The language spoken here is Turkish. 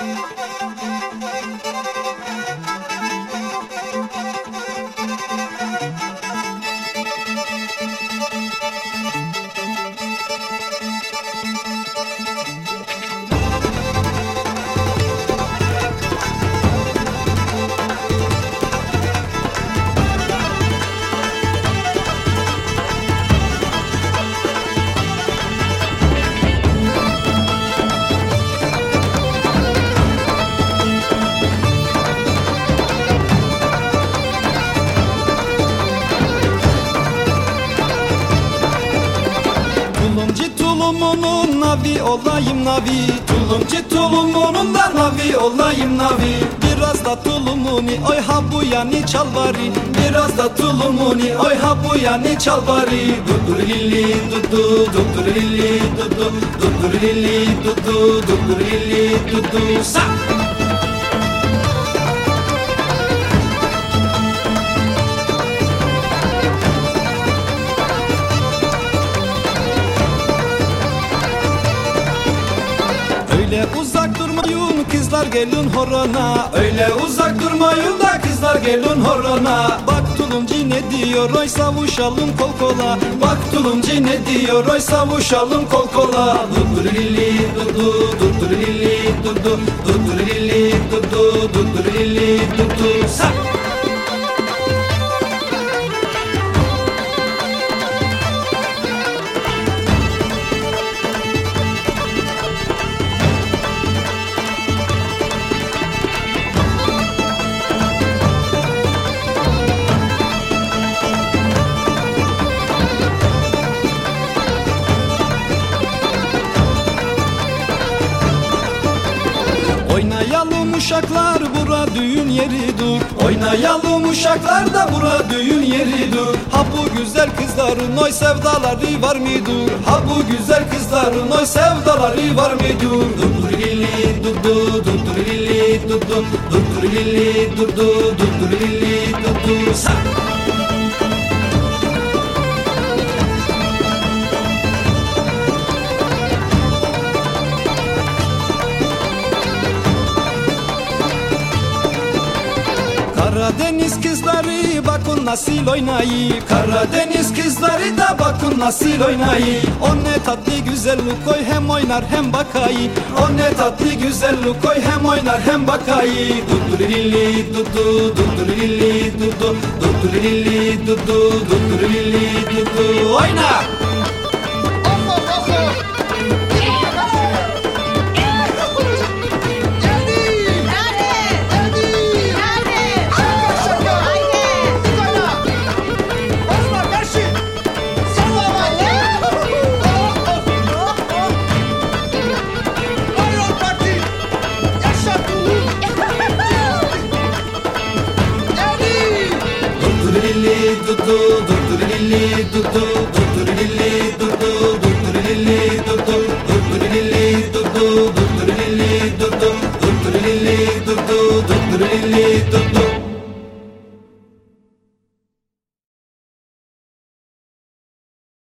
Música Tulumcu tulumunun navi olayım navi. Tulumcu tulumunun da navi olayım navi. Biraz da tulumuni oy ha bu yani çal bari Biraz da tulumuni oy ha bu yani çal bari Dudur lili dudu dudur lili dudu. Dudur lili dudu dudur lili dudu. Sa! Kızlar gelin horona. Öyle uzak durmayın da kızlar gelin horona. Bak tulumcu ne diyor oy savuşalım kol kola. Bak tulumcu ne diyor oy savuşalım kol kola. Dudur lili dudu dudur lili dudu Dudur lili dudu dudur lili dudu Sa! Uşaklar bura düğün yeridir Oynayalım uşaklar da bura düğün yeridir Ha bu güzel kızların oy sevdaları var mıdır Ha bu güzel kızların oy sevdaları var mıdır Dudur lili dudu dudur lili dudu. Dudur lili dudu dudur lili dudu. Sa! Karadeniz kızları bakın nasıl oynayı. Karadeniz kızları da bakın nasıl oynayı. O ne tatlı güzellik koy hem oynar hem bakayı. O ne tatlı güzellik koy hem oynar hem bakayı. Dudur lili dudu dudur lili dudu. Dudur lili dudu dudur lili dudu. Oyna! Dum dum dum dum